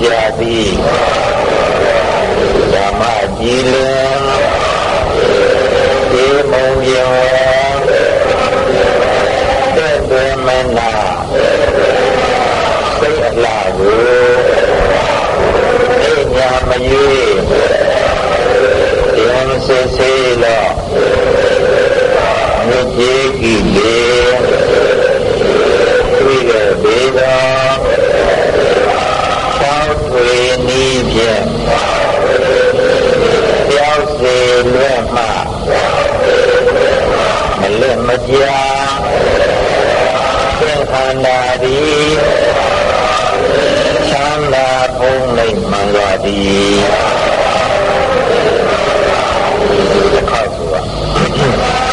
ညွန်ပြသည်ဓမ္မကြည်လင်ဒီမုံရောတဲ့တွင်မနာစိတ်အလားကိုအိညာမရွေရင်စစ်စေလောမြစ်ကြီးကြည်လေတွေ့ရပေသောသော နီးဖြင့်ပြောက်စေလွဲ့မှမလွတ်မကြာသင်္ခန္ဓာသည်ချမ်းသာဖုံးနိုင်မှန်ပါသည်အခါဆိုတာ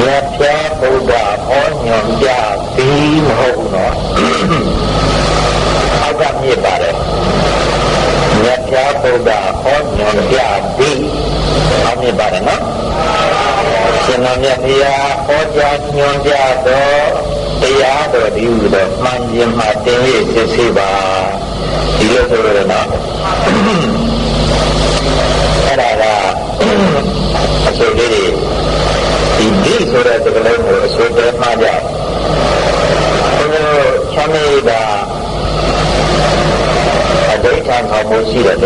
မြတ်ပြဗုဒ္ဓဟောညွန်ပြပြီးမဟုတ်ဘူးနော်အောက်ကမြစ်ပါတယ်မြတ်ပြဗုဒ္ဓဟောညွန်ပြပြီးအောက်မြစ်ပါတယ်နော်ရှင် တော်မြတ်ဘုရားဟောကြားညွန်ပြတော့တရားတော်ဒီဟုသောမှန်ခြင်းမှတင်၍စစ်ဆေးပါဒီလိုဆိုရတော့အဲ့ဒါကအချိန်လေးတွေဒီဒီဆိုတဲ့စကားလုံးကိုအစိုးရမှကြဘုရားချမ်းမြေတာအဒိဋ္ဌံခေါ်မှုရှိတယ်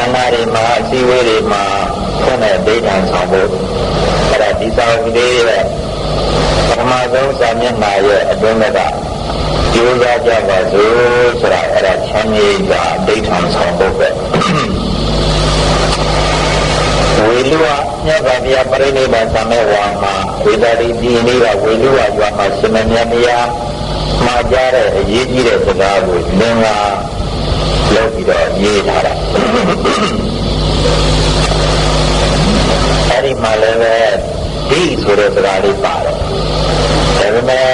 လေအခမ်းအနားတွေမှာအစည်းအဝေးတွေမှာဖွင့်တဲ့ဒိဋ္ဌံဆောင်ဖို့အဲ့ဒါဒီဆောင်ကလေးရဲ့ပထမဆုံးစာမျက်နှာရဲ့အတွင်းကကြိုးစားကြပါစို့ဆိုတာအဲ့ဒါချမ်းမြေတာဒိဋ္ဌံဆောင်ဖို့ပဲဝေလူဝမြတ်ဗာဗျာပရိနိဗ္ဗာန်သမေဝါမှာဝေဒတိပြည်လေးကဝေလူဝရွာမှာရှင်မမြတ်တရားမှာကြားတဲ့အရေးကြီးတဲ့စကားကိုလင်္ကာ လုပ်ပြီးတော့ရေးထားတာအဲဒီမှာလည်းပဲဒီဆိုတဲ့စကားလေးပါတယ်ဒါပေမဲ့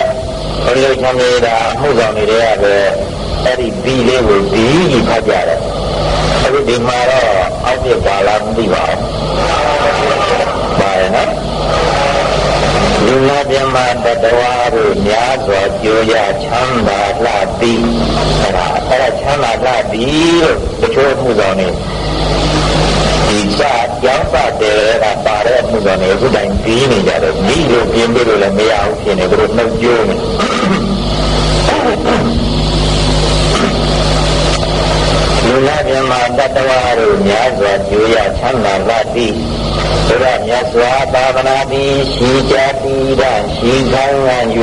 ဘုရားချမ်းမြေတာမှုဆောင်နေတဲ့ကပဲအဲ့ဒီဒီလေးကိုဒီကြီးဖတ်ကြတယ်အခုဒီမှာတော့အောက်ပြပါလားမသိပါဘူးပါရဲ့နော် လူနာပြမတတဝါတို့များစွာကြိုးရချမ်းသာလှသည်အဲ့ဒါအဲ့ဒါချမ်းသာလှသည်လို့တချို့မှုဆောင်နေဒီစာကျောင်းပတ်တယ်ကပါတဲ့မှုဆောင်နေအခုတိုင်းပြီးနေကြတယ်ဒီလိုပြင်းပြလို့လည်းမရဘူးဖြစ်နေသူတို့နှုတ်ကြိုးနေ လူနာပြမတတဝါတို့များစွာကြိုးရချမ်းသာလှသည်ဘုရားမြတ်စွာသာသနာသည်ရှိကြတိဒရှိခိုင်းငံ၍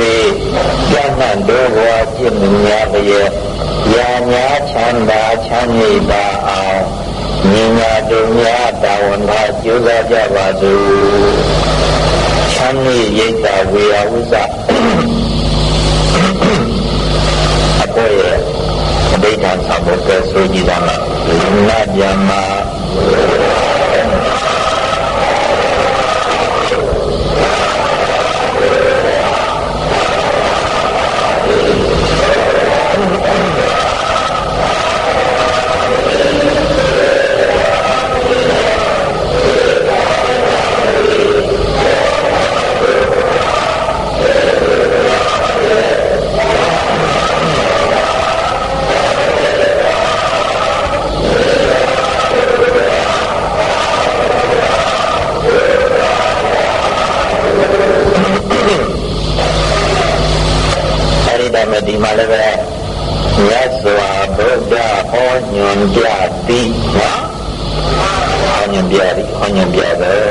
ကျမ်းမှန်တို့ဘဝကျင့်မှုများလျက်ရာများချမ်းသာချမ်းမြေ့ပါအောင်ညီညာတို့များတာဝန်ထားကြိုးစားကြပါစို့ချမ်းမြေရိတ်တာဝေယဝုဇအပေါ်ရဲ့ အဘိဓမ္မာဆောင်ဖို့ဆိုကြည့်တာလားနတ်ဗျမ ကြသည်နော်ဟောညွန်ပြသည်ဟောညွန်ပြတယ်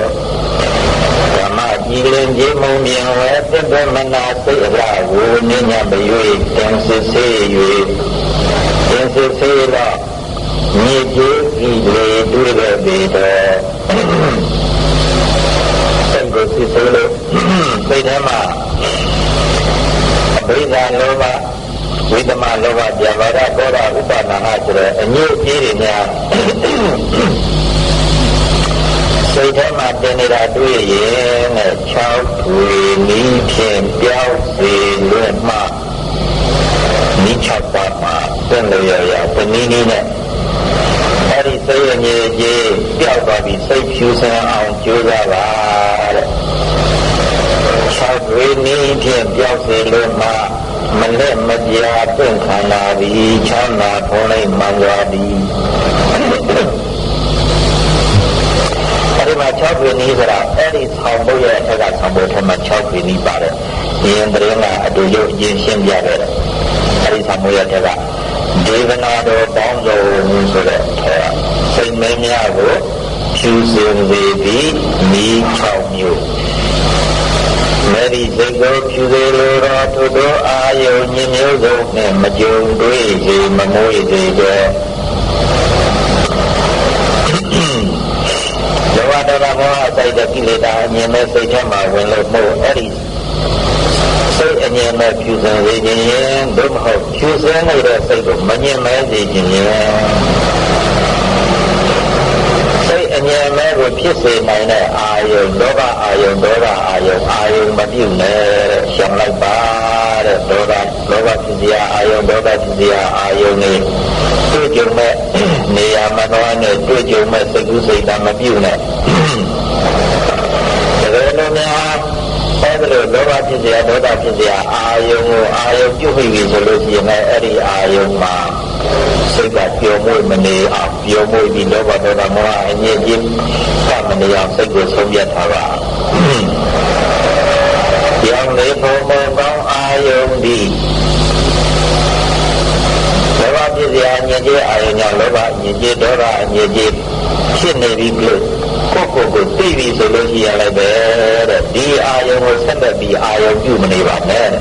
ဓမ္မကြည်လင်ခြင်းမုံမြင်ဝဲသစ္စာမနာစိတ်အရာကိုနိညာမရွေတင်စစ်စေ၍တင်စစ်စေတော့မြေကြီးဤလေတွေ့ခဲ့ပြီတော့စိတ်ကိုစစ်စေလို့စိတ်ထဲမှာဝိဇ္ဇာလောဘဝိသမလောဘပြဘာဒကောရဥပါဒနာဆိုတဲ့အညစ်အကြေးတွေများစိတ်ထဲမှာတင်နေတာတွေ့ရင်နဲ့6ထွေနီးဖြင့်ပြောက်စေလွတ်မှနီး 6ပါးမှာသင်လျော်ရပဏိနီးနဲ့အဲ့ဒီစိတ်အငြိအကျေးပျောက်သွားပြီးစိတ်ဖြူစင်အောင်ကြိုးစားပါတဲ့6ထွေနီးဖြင့်ပြောက်စေလွတ်မှမလက်မပြာပင့်ခန္ဓာသည်ချမ်းသာဖုံးလိုက်မှန်စွာသည်အဲဒီမှာ6ပြင်းဤဆိုတာအဲ့ဒီဆောင်ဖို့ရဲ့အထက်ကဆောင်ဖို့ထက်မှာ6ပြင်းဤပါတယ်။ဒီရင်တရင်ကအတူရုပ်အရင်ရှင်းပြခဲ့တယ်။ အဲဒီဆောင်ဖို့ရဲ့အထက်ကဒေဝနာတော်ပေါင်းစုံဆိုတဲ့ထဲကစိတ်မင်းများကိုဖြူစင်စေပြီးမိ6မျိုးမေရီစိတ်ကိုဖြူစေလိုတော်ထို့သောအာယုန်ညမျိုးစုံနှင့်မကြုံတွေ့စေမမွေးစေကြလောဘဒေါသမောဟစိုက်တဲ့ကိလေသာအမြင်မဲ့စိတ်ထဲမှာဝင်လို့မို့အဲ့ဒီစိတ်အ မြင်မဲ့ဖြူစင်စေခြင်းရင်သို့မဟုတ်ဖြူစင်နေတဲ့စိတ်ကိုမမြင်မဲစေခြင်းရင်အမြင်မဲ့ကိုဖြစ်စေနိုင်တဲ့အာယုံလောဘအာယုံဒေါသအာယုံအာယုံမပြုတ်နဲ့ရှောင်လိုက်ပါတဲ့ဒေါသလောဘဖြစ်စရာအာယုံဒေါသဖြစ်စရာအာယုံနဲ့တွေ့ကြုံမဲ့နေရာမတော်နဲ့တွေ့ကြုံမဲ့စိတ်ကူးစိတ်ဓာတ်မပြုတ်နဲ့ဒါလိုများ အဲ့ဒါလိုလောဘဖြစ်စရာဒေါသဖြစ်စရာအာယုံကိုအာယုံပြုတ်ပြီဆိုလို့ရှိရင်အဲ့ဒီအာယုံမှာစိတ်ကပျော်မွေ့မနေအောင်ပျော်မွေ့ပြီးလောဘဒေါသမောဟအငြင်းကြီးကမနေအောင်စိတ်ကိုဆုံးဖြတ်ထားပါ။ရောင်လေးဘုံဘုံကောင်းအာယုန်ဒီလောဘဖြစ်စရာအငြင်းကြီးအာယုန်ကြောင့်လောဘအငြင်းကြီးဒေါသအငြင်းကြီးဖြစ်နေပြီလို့ ကိုယ့်ကိုယ်ကိုသိပြီဆိုလို့ရှိရလိုက်ပဲတဲ့ဒီအာယုန်ကိုဆက်သက်ပြီးအာယုန်ပြုမနေပါနဲ့။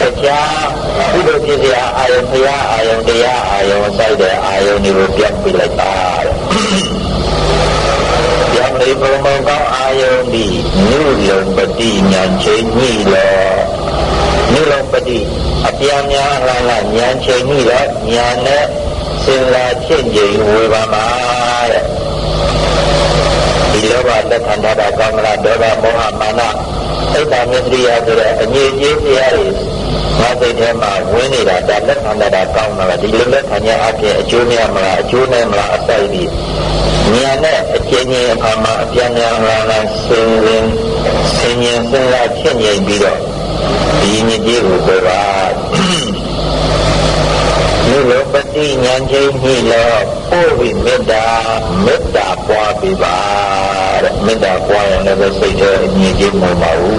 တရားကုသိုလ်ဖြစ်စရာအာယုံဘုရားအာယုံတရားအာယုံစိုက်တဲ့အာယုံတွေကိုပြတ်ပြလိုက်ပါတဲ့။ယံလေးဘုံဘုံကောင်းအာယုံဒီနုလုံပတိညာချိန်ညိလောနုလုံပတိအပြန်များလာလာညာချိန်ညိလောညာနဲ့စင်လာဖြစ်ကြည်ဝေပါမှာတဲ့။ဒီ လောဘလက်ခံတာကောင်းမလားဒေါသမောဟမာနစိတ်ဓာတ်မြတ်ရိယာဆိုတဲ့အငြိအကျေးတရားတွေငါစိတ်ထဲမှာဝင်နေတာဒါလက်ခံတာကောင်းတာဒီလိုလက်ခံရအပြင်အကျိုးများမလားအကျိုးနဲ့မလားအစိုက်ပြီးဉာဏ်နဲ့အကျဉ်းချင်းအခါမှာအပြန်ပြန်လာလာဆင်းရင်းဆင်းရဲစဉ်းစားဖြစ်နေပြီးတော့ဒီမြစ်ကြီးကိုပြောပါ လူလိုပတိဉာဏ်ချင်းညှိလောပို့ပြီးမေတ္တာမေတ္တာပွားပြီးပါတဲ့မေတ္တာပွားရင်လည်းစိတ်ထဲအမြင့်ကြီးမှာမဟုတ်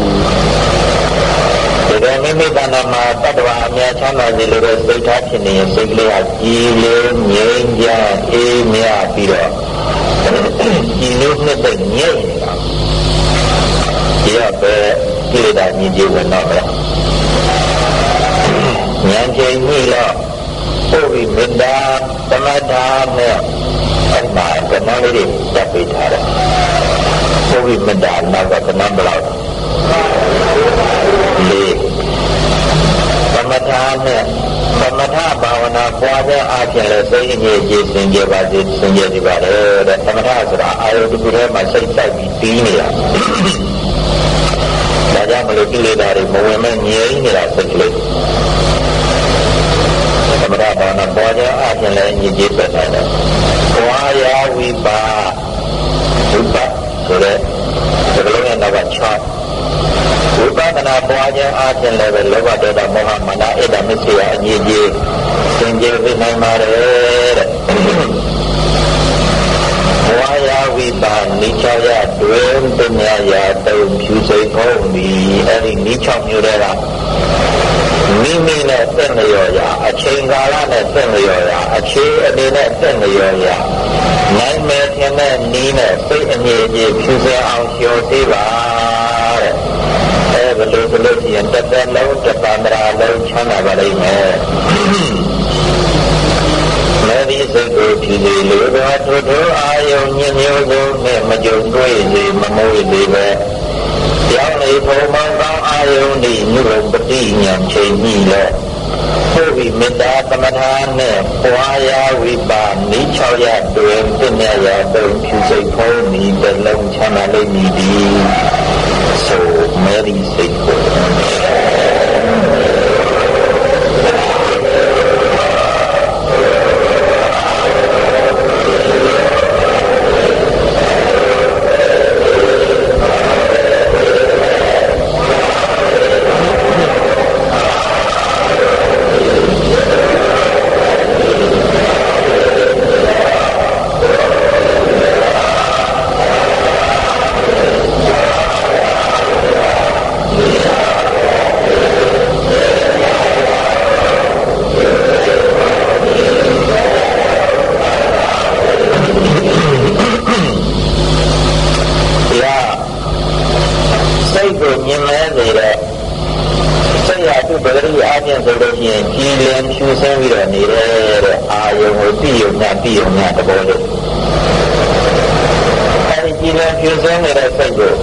ဒီကမိမိတဏ္ဍာမှာတတ္တဝါအများချမ်းသာစေလိုတဲ့စိတ်ထားဖြစ်နေရင်စိတ်ကလေးဟာကြည်လေးငြိမ်းချမ်းအေးမြပြီးတော့ကြည်လို့နှစ်သက်ငြိမ့်နေတာဒီတော့ပဲကိလေသာမြင်ကြဝင်တော့မလားဉာဏ်ချိန်ကြီးတော့ ဆိုပြီးမေတ္တာသမထာနဲ့အဲ့မှာဓမ္မလေးတွေတက်ပေးထားတယ်ဆိုပြီးမေတ္တာနောက်ကသမဘလောက်လေးသမထာနဲ့သမထဘာဝနာပွားတဲ့အားဖြင့်လည်းသိဉ္ဇေကျေသင်ကြပါစေသင်ကြစီပါလေတဲ့သမထဆိုတာအာယုတစ်ခုထဲမှာစိတ်ဆိုင်ပြီးပြီးနေတာဒါကြောင့်မလို့ကိလေသာတွေမဝင်မဲ့ငြိမ်းနေတာစိတ်ကလေး သမထဘာဝနာပွားခြင်းအပြင်လည်းညီကျေးသက်ဆိုင်တယ်။ပွားရာဝိပါဝိပါဆိုတဲ့သကလုံးရဲ့နောက်က6ဝိပဿနာပွားခြင်းအပြင်လည်းပဲလောဘဒေါသမောဟမာနအိဒါမစ္စယအညီကျေးသင်ကျေးသိနိုင်ပါတယ်တဲ့။ပွားရာဝိပါနိချာယတွင်ပညာရာတုံဖြူစိတ်ဖို့ဒီအဲ့ဒီနိချောက်မျိုးတွေက မိမိနဲ့တက်မလျော်ရာအချိန်ကာလနဲ့တက်မလျော်ရာအချိန်အနေနဲ့တက်မလျော်ရာနိုင်မယ်ထင်တဲ့နည်းနဲ့စိတ်အငြိအငြိဖြူစဲအောင်ကျော်သေးပါတဲ့အဲဘလို့ဘလို့ပြန်တက်တဲ့လုံးတပန္နရာလုံးချမ်းသာပါလိမ့်မယ်မေဒီစိတ်ကိုဖြူစီလိုတော်ထူထူအာယုံညမျိုးစုံနဲ့မကြုံတွေ့စေမမိုးစေပဲကြောင်းလေပုံမှန်ကောင်း ယုန်ဒီညုပတိညာချိန်ကြီးလဲဆိုပြီးမေတ္တာသမထာနဲ့ပွားရာဝိပါနိ6ရတွင်ပြည့်မြတ်ရာတုံဖြူစိတ်ဖုံးဤတလုံးချမ်းသာလိမ့်မည်ဒီ သိုံရသဘောလို့အဲဒီကြည်လင်ပြည့်စုံနေတဲ့စိတ်ကို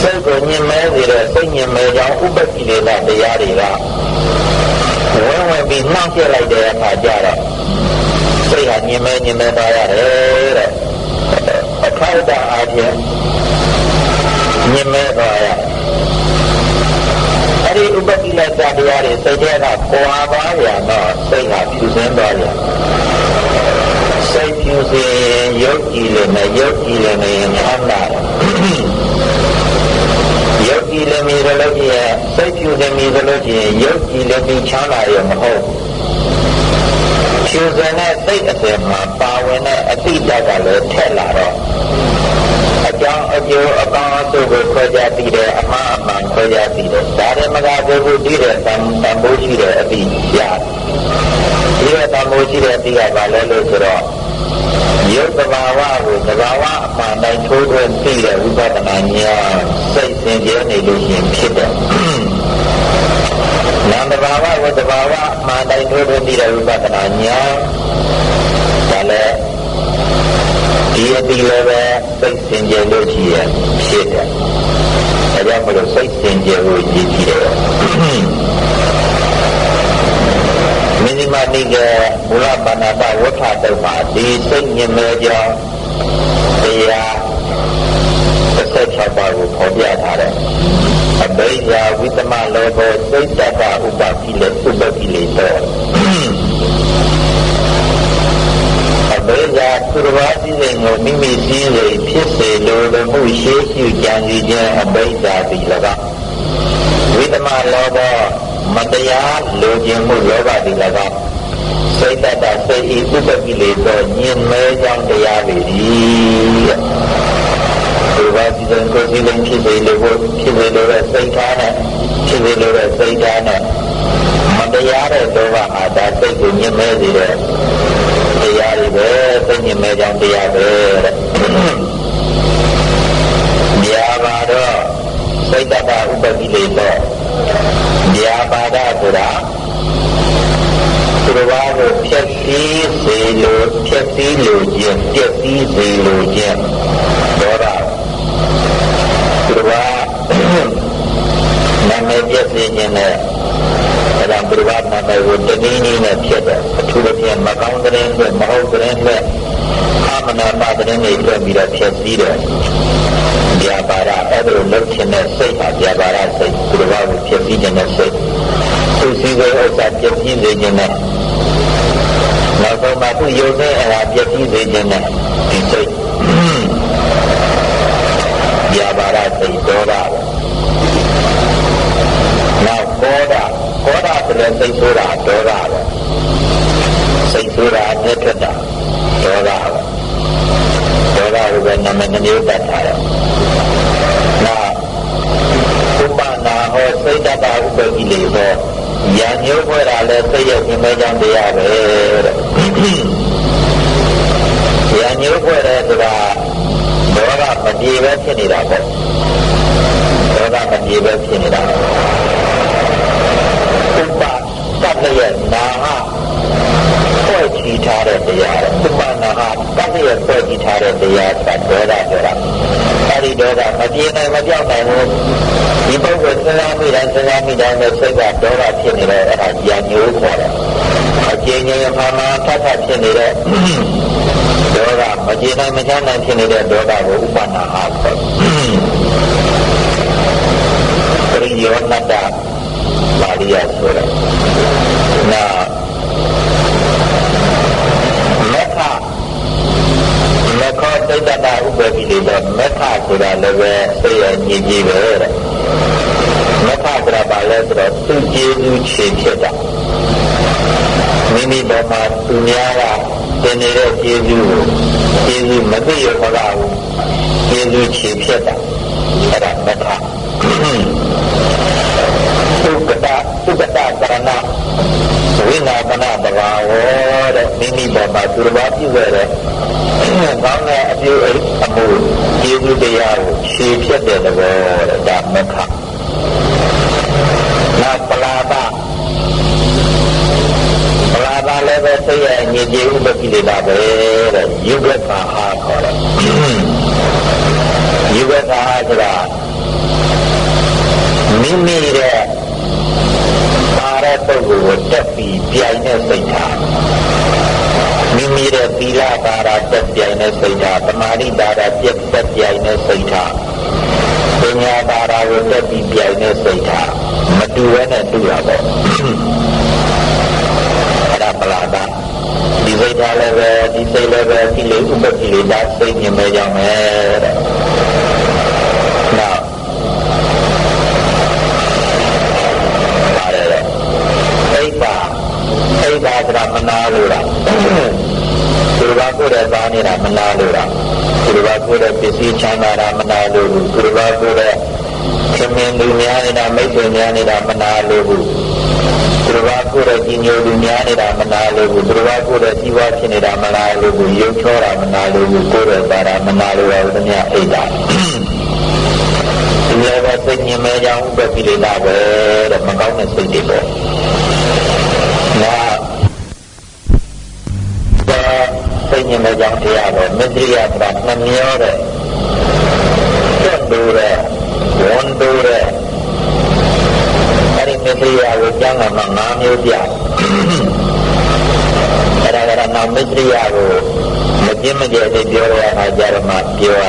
စိတ်ကိုညင်မဲနေတဲ့စိတ်ညင်မဲကြောင့်ဥပ္ပတိလေးတဲ့တရားတွေကဝင်ဝင်ပြီးနှောင့်ပြလိုက်တဲ့အခါကျတော့စိတ်ဟာညင်မဲညင်မဲပါရတယ်တဲ့အထောက်အပံ့အားဖြင့်ညင်မဲပါရ ဒီဥပတိလကတရားတွေစိတ်ထဲကပွာပါရတော့စိတ်ကဖြူစင်းသွားတယ်စိတ်ဖြူစင်ယုတ်ကြည်လည်းမယုတ်ကြည်လည်းမငြမ်းလာယုတ်ကြည်လည်းမီလည်းလို့ကြည့်ရစိတ်ဖြူစင်မီလည်းလို့ကြည့်ရယုတ်ကြည်လည်းပြီးချမ်းလာရမဟုတ်ဖြူစင်တဲ့စိတ်အစဉ်မှာပါဝင်တဲ့အတိတ်ကလည်းထက်လာတော့ ကြောင်းအကျိုးအကောင်းအဆိုးကိုခွဲခြားသိတယ်အမှားအမှန်ခွဲခြားသိတယ်ဒါရမကဘုဟုသိတဲ့သံသံဖို့ရှိတဲ့အတိရတယ်ဒီကသံဖို့ရှိတဲ့အတိကဘာလဲလို့ဆိုတော့ယုတ်သဘာဝကိုသဘာဝအမှန်တိုင်းထိုးထွင်းသိတဲ့ဝိပဿနာဉာဏ်စိတ်သင်ခြင်းနေလို့ရှင်ဖြစ်တယ်နာမ်သဘာဝကိုသဘာဝအမှန်တိုင်းထိုးထွင်းသိတဲ့ဝိပဿနာဉာဏ်ဒါလည်း ဒီအတိလည်းပဲစိတ်စင်ကြယ်လို့ရှိရဖြစ်တယ်။ဒါကြောင့်မလို့စိတ်စင်ကြယ်ကိုရည်ကြည့်တယ်။မိနိမတိကမူလပါဏတာဝဋ္ဌတုပ္ပါဒီစိတ်ညင်မဲ့ကြောင့်တရား36ပါးကိုဖော်ပြထားတယ်။အဘိဓါဝိတမလောဘစိတ်တ္တဥပ္ပကိလေဥပ္ပကိလေတော ကသူတော်ဘာစည်းစိမ်ကိုမိမိစည်းစိမ်ဖြစ်စေလိုလိုမှုရှေးပြုကြံစီခြင်းအဘိဓါတိ၎င်းဝိသမလောဘမတရားလိုခြင်းမှုလောဘတိ၎င်းစိတ်တတစိတ်ဤဥပ္ပကိလေသောညင်မဲကြောင့်တရားပေသည်ဒီဘာဒီတဲ့ကိုယ်စီရင်ဖြစ်စေလို့ဖြစ်စေလို့စိတ်ထားနဲ့ဖြစ်စေလို့စိတ်ထားနဲ့မတရားတဲ့လောဘဟာဒါစိတ်ကိုညင်မဲစေတဲ့ တရားတွေပဲပုံမြင်မဲ့ကြောင့်တရားပဲတဲ့မြာပါတော့စိတ်တပဥပတိလေးတော့မြာပါဒဆိုတာသူတော်ဘာကိုဖြက်စီးစေလို့ဖြက်စီးလို့ခြင်းဖြက်စီးစေလို့ခြင်းဒေါသသူတော်ဘာနာမည်ပြည့်စင်ခြင်းနဲ့ အဲဒါဘုရားနာမည်ကိုတနည်းနည်းနဲ့ဖြစ်တယ်အထူးသဖြင့်မကောင်းတဲ့နဲ့မဟုတ်တဲ့နဲ့အာမနာပါတဲ့နဲ့တွေ့ပြီးတော့ဖြစ်စည်းတယ်ဗျာပါရအဲ့လိုလုပ်ခြင်းနဲ့စိတ်ဟာဗျာပါရစိတ်ဘုရားကိုဖြစ်စည်းခြင်းနဲ့စိတ်သူစည်းတဲ့ဥစ္စာဖြစ်စည်းစေခြင်းနဲ့နောက်ဆုံးမှသူရုပ်နဲ့အရာဖြစ်စည်းစေခြင်းနဲ့ဒီစိတ်ဗျာပါရစိတ်ဒေါသနောက်ကောဒကောဒ ဆိုတဲ့စိတ်ဆိုးတာဒေါသပဲစိတ်ဆိုးတာအမြဲထွက်တာဒေါသပဲဒေါသကိုပဲနာမည်မျိုးတတ်ထားတယ်နောက်ဥပနာဟောစိတ်တတာဥပကိလေဟောရံညိုးဖွဲ့တာလဲစိတ်ရဲ့ရှင်မဲကြောင့်တရားပဲတဲ့ရံညိုးဖွဲ့တယ်ဆိုတာဒေါသမပြေပဲဖြစ်နေတာပေါ့ဒေါသမပြေပဲဖြစ်နေတာ ဥပတတ်ရဲ့နာဟဖွဲ့ချီထားတဲ့တရားဥပနာဟတတ်ရဲ့ဖွဲ့ချီထားတဲ့တရားကဒေါသပြောတာအဲဒီဒေါသမပြေနိုင်မပြောင်းနိုင်ဘူးဒီပုဂ္ဂိုလ်စဉ်းစားမိတိုင်းစဉ်းစားမိတိုင်းနဲ့စိတ်ကဒေါသဖြစ်နေတော့အဲ့ဒါဉာဏ်ညိုးခေါ်တယ်အကျဉ်းချင်းမှမှထပ်ထပ်ဖြစ်နေတဲ့ဒေါသမကျေနိုင်မချမ်းနိုင်ဖြစ်နေတဲ့ဒေါသကိုဥပနာဟခေါ်ပရိယောနတ္တ ပါဠိရဆိုတယ်။နာမက္ခမက္ခစိတ်တတဥပ္ပတိလေတော့မက္ခဆိုတာလည်းပဲစိတ်ရဲ့ညီကြီးပဲတဲ့။မက္ခဆိုတာဘာလဲဆိုတော့သူကျေးဇူးချေဖြစ်တာ။မိမိပေါ်မှာသူများကသင်နေတဲ့ကျေးဇူးကိုကျေးဇူးမသိရခါဘူး။ကျေးဇူးချေဖြစ်တာ။အဲ့ဒါမက္ခသုကတသုကတကရဏ ဝိနာပနပဘာဝတဲ့မိမိပေါ်မှာသူတော်ပြုရတဲ့ကောင်းတဲ့အပြုအမှုကျေးဇူးတရားကိုရှေဖြစ်တဲ့သဘောတဲ့ဒါမခနာပလာပပလာပလည်းပဲသိရအညီကြီးဥပကိလေသာပဲတဲ့ယုဂကဟာခေါ်တယ်ယုဂကဟာဆိုတာမိမိတဲ့ ပါတဲ့ပုဂ္ဂိုလ်ကိုတက်ပြီးပြိုင်တဲ့စိတ်ထားမိမိတဲ့သီလပါရတက်ပြိုင်တဲ့စိတ်ထားသမာဓိပါရပြက်တက်ပြိုင်တဲ့စိတ်ထားပညာပါရကိုတက်ပြီးပြိုင်တဲ့စိတ်ထားမတူဘဲနဲ့တူတာပေါ့အဲ့ဒါပလာဒဒီစိတ်ထားလည်းပဲဒီစိတ်လည်းပဲဒီလေဥပတိလေဒါစိတ်မြင်မဲ့ကြောင်းပဲတဲ့နောက် အိဗာဆိုတာမနာလို့လားသူတော်ဘာကိုယ်တဲ့သားနေတာမနာလို့လားသူတော်ဘာကိုယ်တဲ့ပစ္စည်းချမ်းသာတာမနာလို့ဘူးသူတော်ဘာကိုယ်တဲ့ခင်မင်းလူများနေတာမိတ်ဆွေများနေတာမနာလို့ဘူးသူတော်ဘာကိုယ်တဲ့ကြီးညိုလူများနေတာမနာလို့ဘူးသူတော်ဘာကိုယ်တဲ့ကြီးဝါဖြစ်နေတာမနာလို့ဘူးရုပ်ချောတာမနာလို့ဘူးကိုယ်တဲ့သားတာမနာလို့ရဘူးမြတ်အိဒါဒီလိုပဲစိတ်ညင်မဲကြောင့်ဥပ္ပပိလေတာပဲတဲ့မကောင်းတဲ့စိတ်တွေပေါ့ စိတ်ညစ်မဲ့ကြောင့်တရားတော့မစ္စရိယဆိုတာနှမျောတဲ့တက်တူတဲ့ဝန်တူတဲ့အဲ့ဒီမစ္စရိယကိုကျမ်းဂန်မှာ၅မျိုးပြအဲ့ဒါကနောက်မစ္စရိယကိုမပြင်းမကျဲသိပြောရတာကြရမှာပြောရ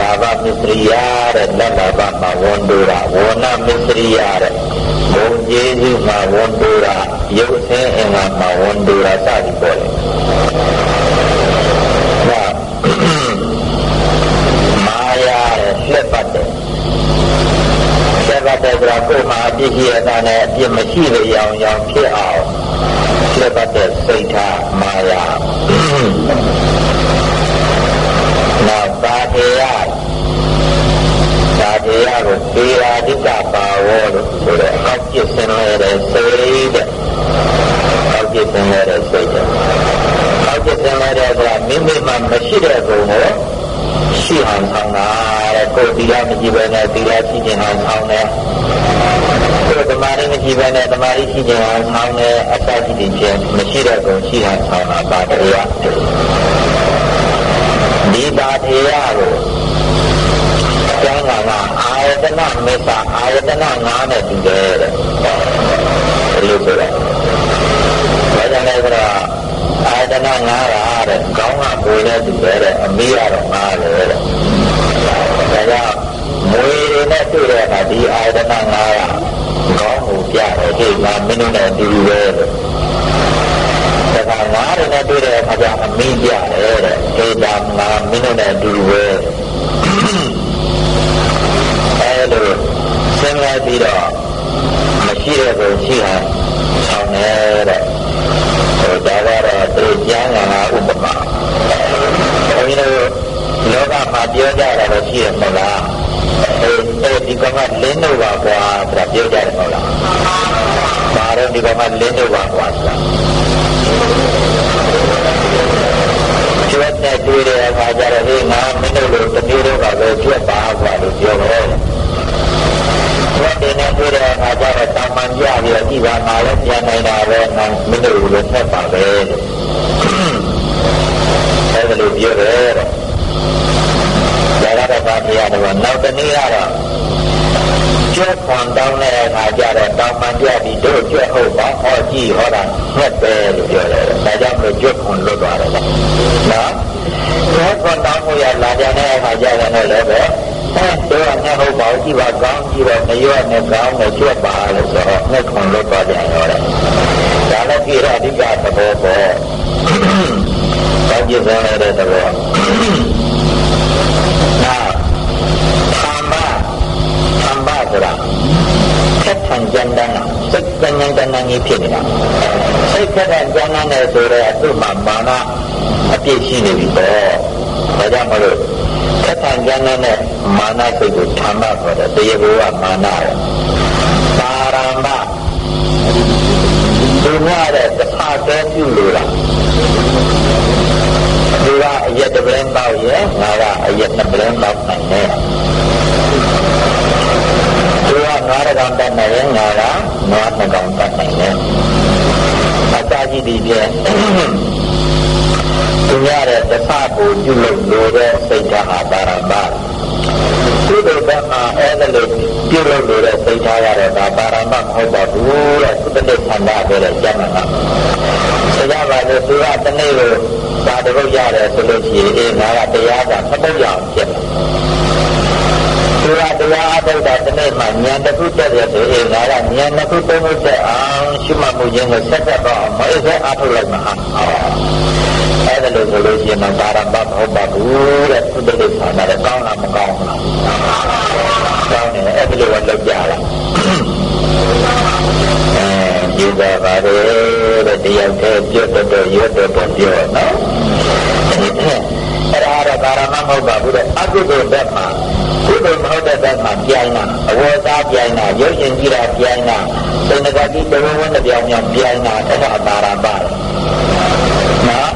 လာဘမစ္စရိယတဲ့လက်လာဘမှာဝန်တူတာဝဏမစ္စရိယတဲ့ဘုံကျေးဇူးမှာဝန်တူတာရုပ်ဆင်းအင်္ဂါမှာဝန်တူတာစသည်ပေါ်တယ်။ဒါမာယာလက်ပတ်တယ်။လက်ပတ်တယ်ဆိုတာကိုယ်မှာအပြည့်ရှိရတာနဲ့အ ပြည့်မရှိတဲ့ရောင်ရောင်ဖြစ်အောင်လက်ပတ်တဲ့စိတ်ထားမာယာ။နောက်ပါတေယသာတရားကိုသေရာဒိကပါဝောလို့ဆိုတဲ့အောက်ကျစင်ရတဲ့စိတ်တဲ့အောက်ကျစင်ရတဲ့စိတ်တဲ့အောက်ကျစင်ရတဲ့ကမိမိမှမရှိတဲ့ဘုံကို ရှိအောင်ဆောင်တာတဲ့ကိုယ်သီလမရှိဘဲနဲ့သီလရှိခြင်းဟန်ဆောင်တယ်ကိုယ်သမာဓိမရှိဘဲနဲ့သမာဓိရှိခြင်းဟန်ဆောင်တယ်အတ္တရှိခြင်းဖြင့်မရှိတဲ့ကုန်ရှိဟန်ဆောင်တာပါတရားဒီပါတရားကိုကျမ်းဂန်ကအာယတနာမေတ္တာအာယတနာငါးနဲ့တူတယ်တဲ့ဒီလိုဆိုတော့ဘာကြောင့်လဲဆိုတော့အာယတနာငါးရာတဲ့ ကောင်းကပွေနဲ့တူတယ်တဲ့အမေးကတော့ငါးတယ်တဲ့ဒါကြောင့်မွေတွေနဲ့တွေ့တဲ့အခါဒီအာယတနာငါးရာကောင်းကိုပြတယ်ဒီမှာမင်းတို့နဲ့တူပဲတဲ့ဒါကငါးတွေနဲ့တွေ့တဲ့အခါကျအမေးပြတယ်တဲ့ဒီဒါငါမင်းတို့နဲ့တူပဲအဲလိုဆင်းရဲပြီးတော့မရှိတဲ့ကိုရှိဟန်ဆောင်နေတဲ့ဟိုဒါကတော့သူကျမ်းဂန်ကဥပမာ ဘုန်းကြီးတို့လောကမှာပြောကြတာတော့ရှိရမလားအဲဒီကောင်ကလင်းတော့ပါကွာဆိုတာပြောကြတယ်မဟုတ်လားဒါတော့ဒီကောင်ကလင်းတော့ပါကွာဆိုတာကျွတ်တဲ့တွေ့တဲ့အခါကျတော့ဒီငါမင်းတို့လိုတမျိုးတော့ပါပဲကျွတ်ပါကွာလို့ပြောတယ်ကျွတ်တဲ့နဲ့တွေ့တဲ့အခါကျတော့တာမန်ကြပြီးတော့ဒီပါမှာလည်းပြန်နိုင်တာပဲငါမင်းတို့လိုဆက်ပါပဲအဲဒီ လိုပြောတယ်တဲ့ဒါကတော့ပါတရားတော့နောက်တနည်းကတော့ကျွတ်ခွန်တောင်းတဲ့အခါကျတော့တောင်းမှန်ပြပြီးတို့ကျွတ်ဟုတ်ပါဟောကြည့်ဟောတာငှက်ပဲလို့ပြောတယ်ဒါကြောင့်မလို့ကျွတ်ခွန်လွတ်သွားတယ်နော်ကျွတ်ခွန်တောင်းဖို့ရလာကြတဲ့အခါကျတော့လည်းပဲအဲတို့ကငှက်ဟုတ်ပါကြည့်ပါကောင်းကြည့်တော့မရွက်နဲ့ကောင်းနဲ့ကျွတ်ပါလို့ဆိုတော့ငှက်ခွန်လွတ်သွားကြရောတယ်ဒါလည်းပြည့်အဓိကသဘောပေါ့ ဘာကြည့်ဆုံးရတဲ့သဘောဆိုတာဆက်ဆံကြမ်းတမ်းတာစိတ်ကြမ်းကြမ်းတမ်းကြီးဖြစ်နေတာစိတ်ဆက်ဆံကြမ်းတမ်းတယ်ဆိုတော့သူ့မှာမာနအပြည့်ရှိနေပြီပေါ့ဒါကြောင့်မလို့ဆက်ဆံကြမ်းတမ်းတဲ့မာနစိတ်ကိုဓမ္မခေါ်တယ်တရားဘောကမာနရပါရမသူကတဲ့သခါတည်းပြုလို့လားသူကအရက်တပလင်းပေါက်ရဲ့ငါကအရက်နှစ်ပလင်းပေါက်နိုင်တယ်သူကငါးကောင်တတ်နိုင်ရင်ငါကငါးနှစ်ကောင်တတ်နိုင်တယ်အစာကြီးဒီပြည့်သူရတဲ့သစ္စာကိုပြုလို့လို့တဲ့စိတ်ဓာတ်ဟာပါရမကုသိုလ်ဘက်မှာအဲ့ဒါလိုပြုလို့လို့တဲ့စိတ်ဓာတ်ရတဲ့ဒါပါရမမဟုတ်ပါဘူးတဲ့သုတ္တခန္ဓာ ပဲတဲ့ကျမ်းမှာဆရာပါလို့သူကတနေ့ကိုသာတရုပ်ရတယ်ဆိုလို့ရှိရင်အေးငါကတရားကမပုတ်ရအောင်ဖြစ်တယ်သူကတရားအထုတ်တာတစ်နေ့မှဉာဏ်တစ်ခုတက်ရဆိုရင်ငါကဉာဏ်တစ်ခုသုံးလို့တက်အောင်ရှိမှမှုခြင်းကိုဆက်သက်တော့မဟုတ်သေးအထုတ်လိုက်မှာအဲ့ဒါလို့ဆိုလို့ရှိရင်ပါရမတ်မဟုတ်ပါဘူးတဲ့သုတ္တလိဆန္ဒတဲ့ကောင်းလားမကောင်းလား အဲဒီပါပါတယ်တဲ့တရားတည်းပြတ်တော့ရွတ်တော့ပြောနော်အဲ့ဒါတော့ပါရမတ်မဟုတ်ပါဘူးတဲ့အကုသိုလ်ဘက်မှာကုသိုလ်မဟုတ်တဲ့ဘက်မှာပြိုင်တာအဝေါ်သားပြိုင်တာရုပ်ရှင်ကြည့်တာပြိုင်တာစိတ်ငကတိတဝဝနဲ့ပြောင်းပြောင်းပြိုင်တာအဲ့ဒါအပါရပါတယ်နော်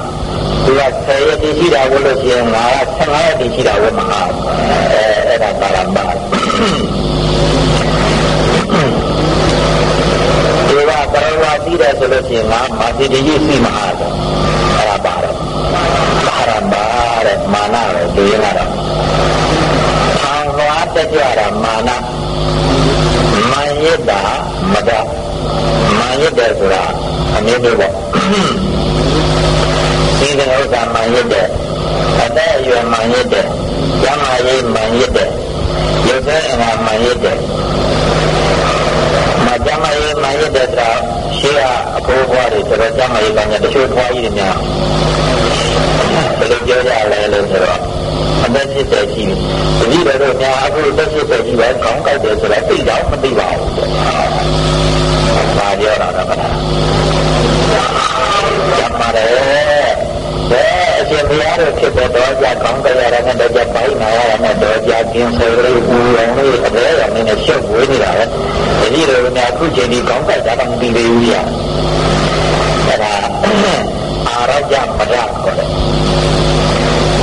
သူကဆယ်ရက်တည်ရှိတာဝလို့ရှိရင်ငါက15ရက်တည်ရှိတာဝမဟာအဲအဲ့ဒါပါရမတ်ဒီကပ ရဝါသိတယ်ဆိုလို့ရှိရင်ငါမာတိတကြီးရှိမှာအဲ့ဒါပါတယ်ပါရမတ်မာနရဲ့ဒီရတာထောင်လွားတက်ကြတာမာနမာယစ်တာမကမာယစ်တယ်ဆိုတာအမျိုးမျိုးပေါ့ဒီကဥစ္စာမာယစ်တယ်အသက်အရွယ်မာယစ်တယ်ကျမ်းမာရေးမာယစ်တယ်ရုပ်ဆင်းအင်္ဂါမာယစ်တယ်မကျမ်းမာရေးမာယစ်တယ်ဆိုတာ ရှေးကအဘိုးဘွားတွေဆိုတော့ကျမ်းမာရေးကညာတချို့ဘွားကြီးတွေများဘယ်လိုပြောကြလဲလို့ဆိုတော့အသက်80ရှိပြီ။ဒီလိုတော့များအခုအသက်80ရှိပဲကောင်းကြိုက်တယ်ဆိုတော့သိတော့မသိပါဘူး။ဒါပြောတာတော့မလား။ကျမ်းပါတယ်။ဘ ယ်အရှင်ဘုရားတို့ဖြစ်တဲ့တော့ကြကောင်းကြရတဲ့နဲ့တော့ကြပိုင်းနာရတဲ့နဲ့တော့ကြကျင်းစေလေးဦးအောင်လေးအဘဲရောင်းနေရှုပ်ဝေးနေတာပဲ။ဒီလိုများအခုချိန်ဒီကောင်းကြတာတော့မသိသေးဘူးကြာ။အဲဒါအာရကြမရခေါ်တယ်။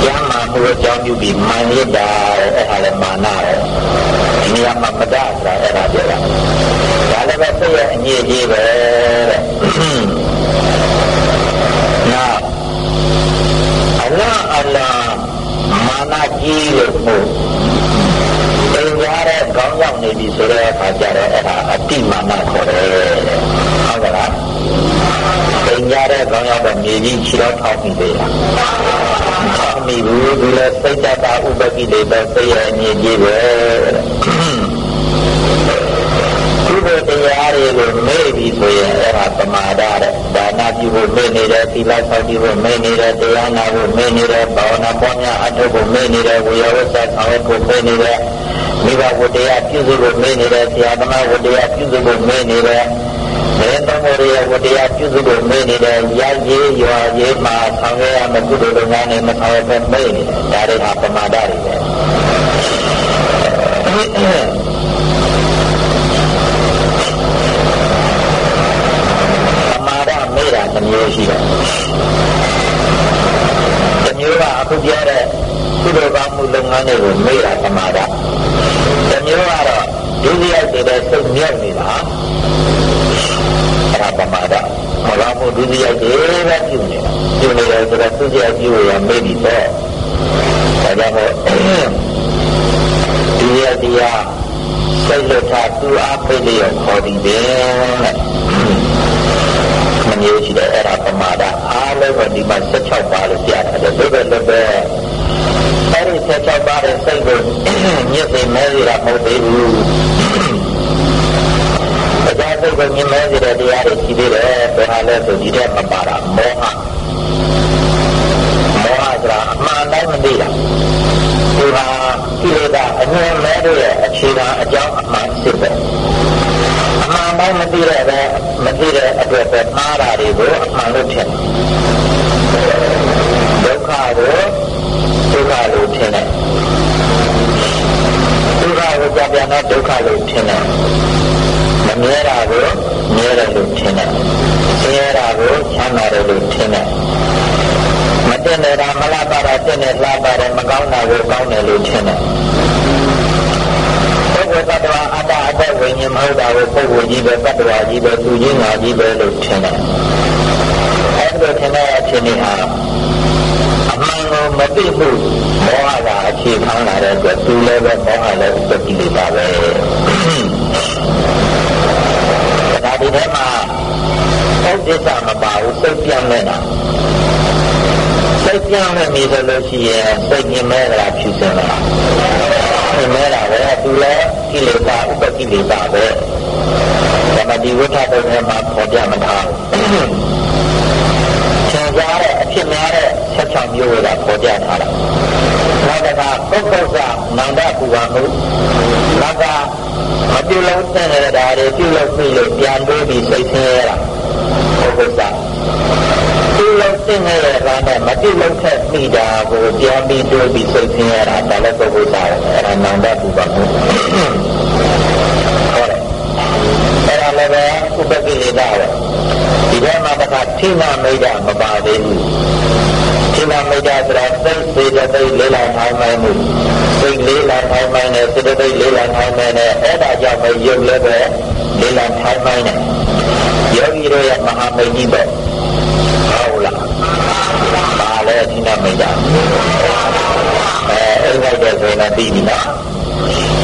ကျမ်းမာမှုအကြောင်းပြုပြီးမာနရတာအဲ့ဒါလည်းမာနပဲဒီနေရာမှာမဒဆိုတာအဲ့ဒါပြောတာဒါလည်းပဲစိတ်ရဲ့အငြိအကြီးပဲတဲ့နောက် အလားအလားမာနကြီးလို့ပို့တင်ကြတဲ့ကောင်းရောက်နေပြီဆိုတဲ့အခါကျတော့အဲ့ဒါအတိမာနခေါ်တယ်ဟုတ်ကလားတင်ကြတဲ့ကောင်းရောက်တော့မြေကြီးခြေတော့ထောက်ပြီးသေးလားထောက်မိဘူးဒီလိုစိတ်တတာဥပကိလေသာစိတ်ရဲ့အငြိကြီးပဲကုသိုလ် တရားတွေကိုမေ့ပြီဆိုရင်အဲ့ဒါပမာဒတဲ့ဒါနပြုဖို့မေ့နေတယ်သီလဆောက်တည်ဖို့မေ့နေတယ်တရားနာဖို့မေ့နေတယ်ဘာဝနာပွားများအထုပ်ဖို့မေ့နေတယ်ဝေယဝဆဆောင်ရဖို့မေ့နေတယ်မိဘဝတ္တရားပြုစုဖို့မေ့နေတယ်ဆရာသမားဝတ္တရားပြုစုဖို့မေ့နေတယ်ဘယ်တော်မရဝတ္တရားပြုစုဖို့မေ့နေတယ်ရရေးရွာရေးမှာဆောင်ရရမယ့်ကုသိုလ်လုပ်ငန်းတွေမဆောင်ရဘဲမေ့နေတယ်ဒါတွေဟာပမာဒတွေပဲ နှမျိုးရှိတယ်။တစ်မျိုးကအခုပြောတဲ့ကုသိုလ်ကောင်းမှုလုပ်ငန်းတွေကိုမေ့တာသမာဓိ။တစ်မျိုးကတော့ဒုတိယတည်တဲ့စိတ်မြတ်နေတာအဲ့ဒါပမာဒ။မလာမှုဒုတိယတည်ပဲပြုနေတာ။ပြုနေတယ်ဆိုတော့သူကြီးပြုရမေ့ပြီတော့။ဒါကြောင့်မို့ဒုတိယတရားစိတ်လွတ်ထားသူအားဖိတ်လျော်ခေါ်သည်ပဲ မျိုးရှိတယ်အဲ့ဒါပမာဒအားလုံးကဒီမှာ16ပါးလို့ပြတာတယ်ဒီဘက်လည်းပဲအဲ့ဒီ16ပါးရဲ့စိတ်ကိုညစ်စေမဲရတာမဟုတ်သေးဘူးတရားစိတ်ကိုညစ်မဲစေတဲ့တရားတွေရှိသေးတယ်ဘယ်ဟာလဲဆိုဒီတဲ့မပါတာမောဟမောဟဆိုတာအမှန်တိုင်းမသိတာဒီဟာကိလေသာအငြင်းမဲတို့ရဲ့အခြေခံအကြောင်းအမှန်စစ်ပဲမှန်တိုင်းမ သိတဲ့ပဲမသိတဲ့အတွက်ပဲမှားတာတွေကိုအမှန်လို့ထင်ဒုက္ခကိုဒုက္ခလို့ထင်တယ်ဒုက္ခကိုကြပြန်တော့ဒုက္ခလို့ထင်တယ်မမြဲတာကိုမြဲတယ်လို့ထင်တယ်ဆင်းရဲတာကိုချမ်းသာတယ်လို့ထင်တယ်မတင်နေတာမလားပါတာတင်နေလားပါတယ်မကောင်းတာကိုကောင်းတယ်လို့ထင်တယ်ပုဂ္ဂိုလ်တ attva အတ္တအ တ္တဝိညာဉ်မဟုတ်တာကိုပုဂ္ဂိုလ်ကြီးပဲတ attva ကြီးပဲသူကြီးငါကြီးပဲလို့ထင်တယ်။အဲဒီလိုထင်တဲ့အဖြစ်នេះဟာအမှန်ကိုမသိမှုမောဟကအခြေခံလာတဲ့အတွက်သူလည်းပဲမောဟလည်းဥပတိလေးပါပဲ။ဒါဒီထဲမှာဥဒိစ္စမပါဘူးစိတ်ပြောင်းနေတာစိတ်ပြောင်းနေပြီဆိုလို့ရှိရင်စိတ်ညင်မဲ့တာဖြူစင်လာ မြင်မဲတာပဲသူလည်းကိလေသာဥပကိလေသာပဲဓမ္မဒီဝိထတုံးထဲမှာပေါ်ပြမထားဘူးသင်ကြားတဲ့အဖြစ်များတဲ့ဆက်ချောင်မျိုးတွေကပေါ်ပြထားတာနောက်တစ်ခါပုဂ္ဂိုလ်ကနန္ဒပူဝါမှုနောက်ကမပြုလုံးတဲ့ဓာတ်တွေပြုလုပ်ပြီးလို့ပြန်တိုးပြီးစိတ်ဆင်းရဲတာပုဂ္ဂိုလ် ကပြုလုပ်တဲ့ရဲ့ကနဲ့မပြုလုပ်တဲ့မိတာကိုပြန်ပြီးတိုးပြီးစိတ်ဆင်းရဲတာဒါလည်းပုဂ္ဂိုလ်ကအဲ့ဒါနန္ဒပူဝါမှုဟုတ်တယ်အဲ့ဒါလည်းပဲဥပကိလေသာပဲဒီထဲမှာတစ်ခါထိမမိတ်တာမပါသေးဘူးထိမမိတ်တာဆိုတာစိတ်စေတသိက်လေးလာထိုင်မှမှုစိတ်လေးလာထိုင်မှနဲ့စေတသိက်လေးလာထိုင်မှနဲ့အဲ့ဒါကြောင့်ပဲယုတ်လည်းပဲလေးလာထိုင်မှနဲ့ယောဂီတို့ရဲ့မဟာမိတ်ကြီးပဲဟုတ်လား ပါလေထိမမိတ်တာအဲအဲ့ဒါကြဆိုရင်ပြီးပြီနော်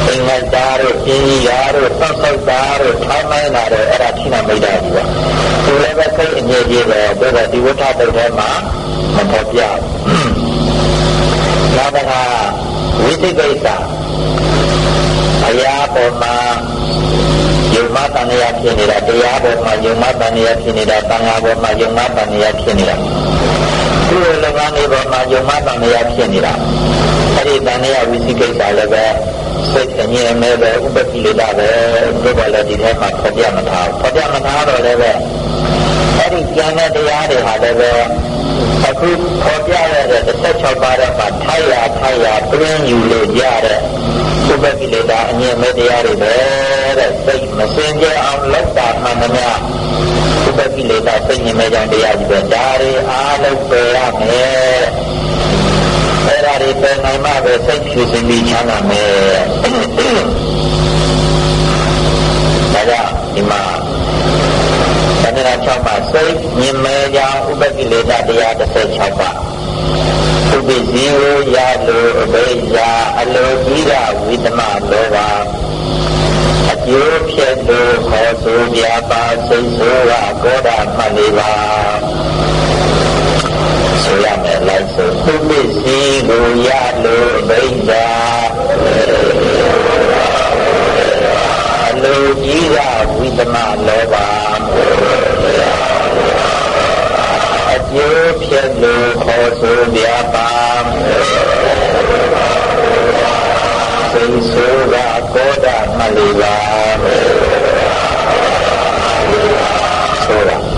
အင်္ဂတာတို့ပြင်းကြီးရာတို့သောက်သောက်တာတို့ထိုင်းမိုင်းတာတို့အဲ့ဒါထိနာမိတ်တာကြီးပါသူလည်းပဲစိတ်အငြိကြီးပဲဒါကဒီဝဋ္ဌတုတ်ထဲမှာမဖော်ပြနောက်တစ်ခါဝိသိကိစ္စအရာပေါ်မှာယုံမတန်ရဖြစ်နေတာတရားပေါ်မှာယုံမတန်ရဖြစ်နေတာတန်ဃာပေါ်မှာယုံမတန်ရဖြစ်နေတာ ဒီလို၎င်းတွေပေါ်မှာယုံမတန်ရဖြစ်နေတာအဲ့ဒီတန်ရဝိသိကိစ္စလည်းပဲစိတ်အငြင်းမဲ့ပဲဥပတိလေးတာပဲဒီကလည်းဒီထဲမှာဖော်ပြမထားဖော်ပြမထားတော့လည်းပဲအဲ့ဒီကျန်တဲ့တရားတွေဟာလည်းပဲအခုဖော်ပြရတဲ့16ပါးတဲ့မှာထိုက်ရထိုက်ရတွင်းယူလို့ရတဲ့ဥ ပတိလေးတာအငြင်းမဲ့တရားတွေပဲတဲ့စိတ်မစင်ကြအောင်လောက်တာမှန်သမျှဥပတိလေးတာစိတ်ညင်မဲ့ကြောင့်တရားကြီးပဲဒါတွေအားလုံးပယ်ရမယ်အဲ့ဒါတွေတွေပယ်နိုင်မှပဲစိတ်ဖြူစင်ပြီးချမ်းသာမယ်ဒါကြောင့်ဒီမှာသန္တရာ6ပါးစိတ်မြင်မဲကြောင့်ဥပကိလေသာတရား16ပါး ဥပ္ပဇီဝရလိုအဘိဇာအလိုကြီးကဝိသမလောဘအကျိုးဖြစ်လို့ခေါ်ဆိုပြပါစိတ်ဆိုးကကောဓမှတ်လေးပါဆိုရမယ်လိုက်ဆိုဥပ္ပဇီကိုရလိုအဘိဇာအလိုကြီးကဝိသမလောဘအကျိုး က်လိုခေါ်ဆိုပြပါစိတ်ဆိုးတာကောတာမလီပါဆိုတာ